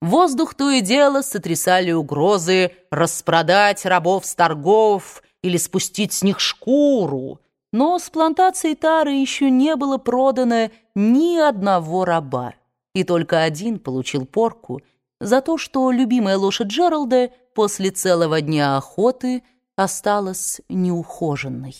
Воздух то и дело сотрясали угрозы распродать рабов с торгов или спустить с них шкуру. Но с плантацией тары еще не было продано ни одного раба. И только один получил порку за то, что любимая лошадь Джералда после целого дня охоты осталась неухоженной.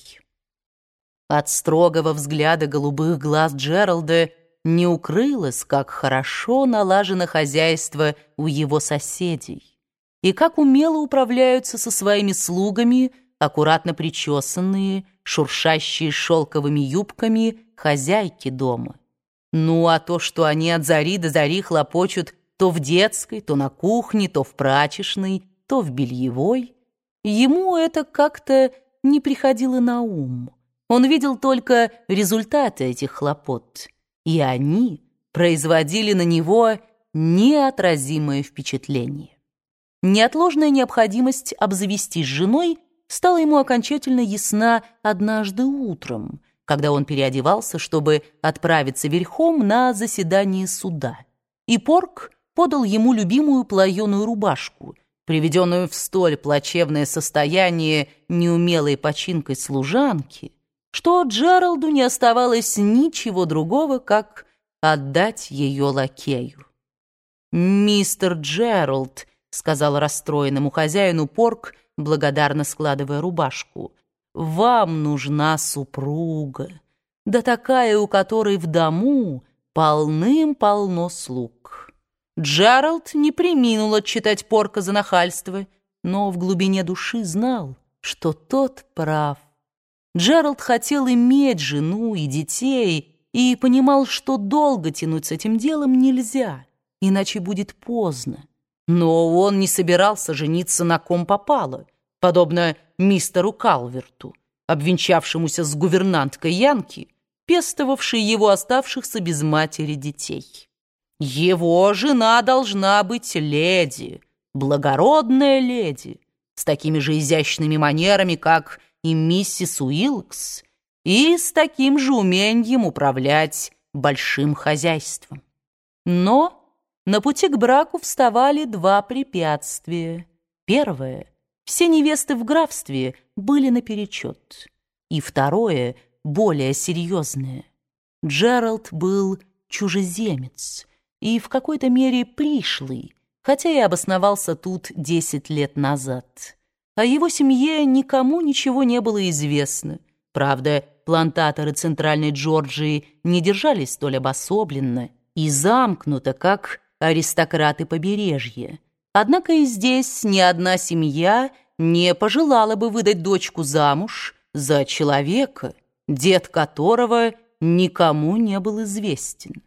От строгого взгляда голубых глаз Джералда не укрылось, как хорошо налажено хозяйство у его соседей и как умело управляются со своими слугами аккуратно причесанные, шуршащие шелковыми юбками хозяйки дома. Ну, а то, что они от зари до зари хлопочут то в детской, то на кухне, то в прачечной, то в бельевой, ему это как-то не приходило на ум. Он видел только результаты этих хлопот — и они производили на него неотразимое впечатление. Неотложная необходимость обзавестись женой стала ему окончательно ясна однажды утром, когда он переодевался, чтобы отправиться верхом на заседание суда. И Порк подал ему любимую плаеную рубашку, приведенную в столь плачевное состояние неумелой починкой служанки, что Джералду не оставалось ничего другого, как отдать ее лакею. «Мистер Джеральд», — сказал расстроенному хозяину Порк, благодарно складывая рубашку, «вам нужна супруга, да такая, у которой в дому полным-полно слуг». Джеральд не приминул отчитать Порка за нахальство, но в глубине души знал, что тот прав. Джеральд хотел иметь жену и детей и понимал, что долго тянуть с этим делом нельзя, иначе будет поздно. Но он не собирался жениться на ком попало, подобно мистеру Калверту, обвенчавшемуся с гувернанткой Янки, пестовавшей его оставшихся без матери детей. Его жена должна быть леди, благородная леди, с такими же изящными манерами, как и миссис Уилкс, и с таким же умением управлять большим хозяйством. Но на пути к браку вставали два препятствия. Первое — все невесты в графстве были наперечет. И второе, более серьезное. Джеральд был чужеземец и в какой-то мере пришлый, хотя и обосновался тут десять лет назад. О его семье никому ничего не было известно. Правда, плантаторы Центральной Джорджии не держались столь обособленно и замкнуто, как аристократы побережья. Однако и здесь ни одна семья не пожелала бы выдать дочку замуж за человека, дед которого никому не был известен.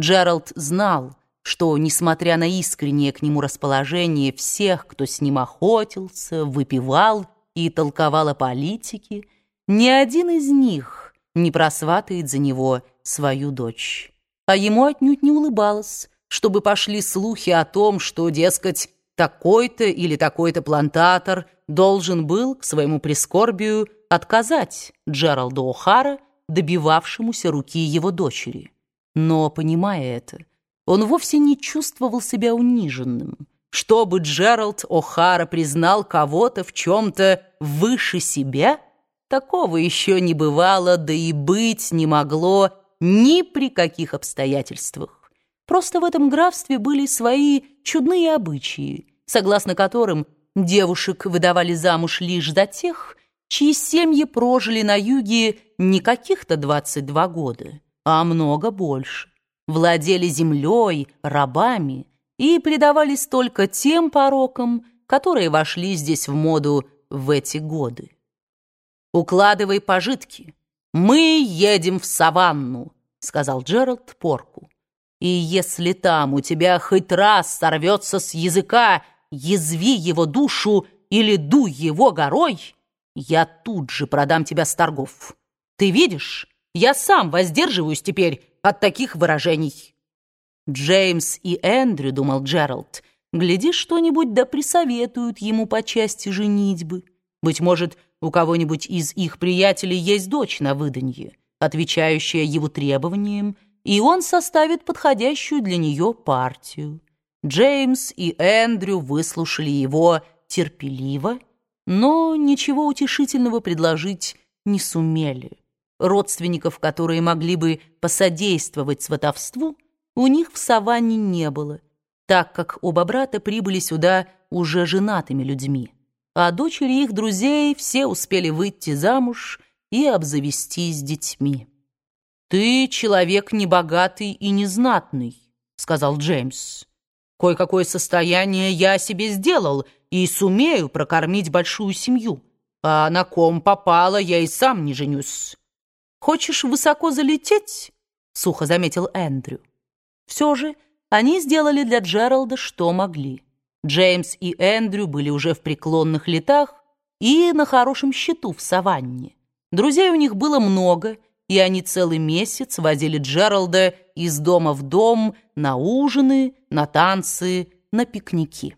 Джеральд знал, что, несмотря на искреннее к нему расположение всех, кто с ним охотился, выпивал и толковал о политике, ни один из них не просватает за него свою дочь. А ему отнюдь не улыбалось, чтобы пошли слухи о том, что, дескать, такой-то или такой-то плантатор должен был к своему прискорбию отказать Джералду О'Хара, добивавшемуся руки его дочери. Но, понимая это, он вовсе не чувствовал себя униженным. Чтобы Джеральд О'Хара признал кого-то в чем-то выше себя, такого еще не бывало, да и быть не могло ни при каких обстоятельствах. Просто в этом графстве были свои чудные обычаи, согласно которым девушек выдавали замуж лишь за тех, чьи семьи прожили на юге не каких-то 22 года, а много больше владели землей, рабами и предавались только тем порокам, которые вошли здесь в моду в эти годы. «Укладывай пожитки. Мы едем в саванну», — сказал Джеральд Порку. «И если там у тебя хоть раз сорвется с языка, язви его душу или дуй его горой, я тут же продам тебя с торгов. Ты видишь, я сам воздерживаюсь теперь от таких выражений. Джеймс и Эндрю, думал Джеральд, гляди что-нибудь да присоветуют ему по части женитьбы. Быть может, у кого-нибудь из их приятелей есть дочь на выданье, отвечающая его требованиям, и он составит подходящую для нее партию. Джеймс и Эндрю выслушали его терпеливо, но ничего утешительного предложить не сумели. Родственников, которые могли бы посодействовать сватовству, у них в саванне не было, так как оба брата прибыли сюда уже женатыми людьми, а дочери их друзей все успели выйти замуж и обзавестись детьми. «Ты человек небогатый и незнатный», — сказал Джеймс. «Кое-какое состояние я себе сделал и сумею прокормить большую семью, а на ком попало, я и сам не женюсь». «Хочешь высоко залететь?» — сухо заметил Эндрю. Все же они сделали для Джералда, что могли. Джеймс и Эндрю были уже в преклонных летах и на хорошем счету в саванне. Друзей у них было много, и они целый месяц возили Джералда из дома в дом на ужины, на танцы, на пикники.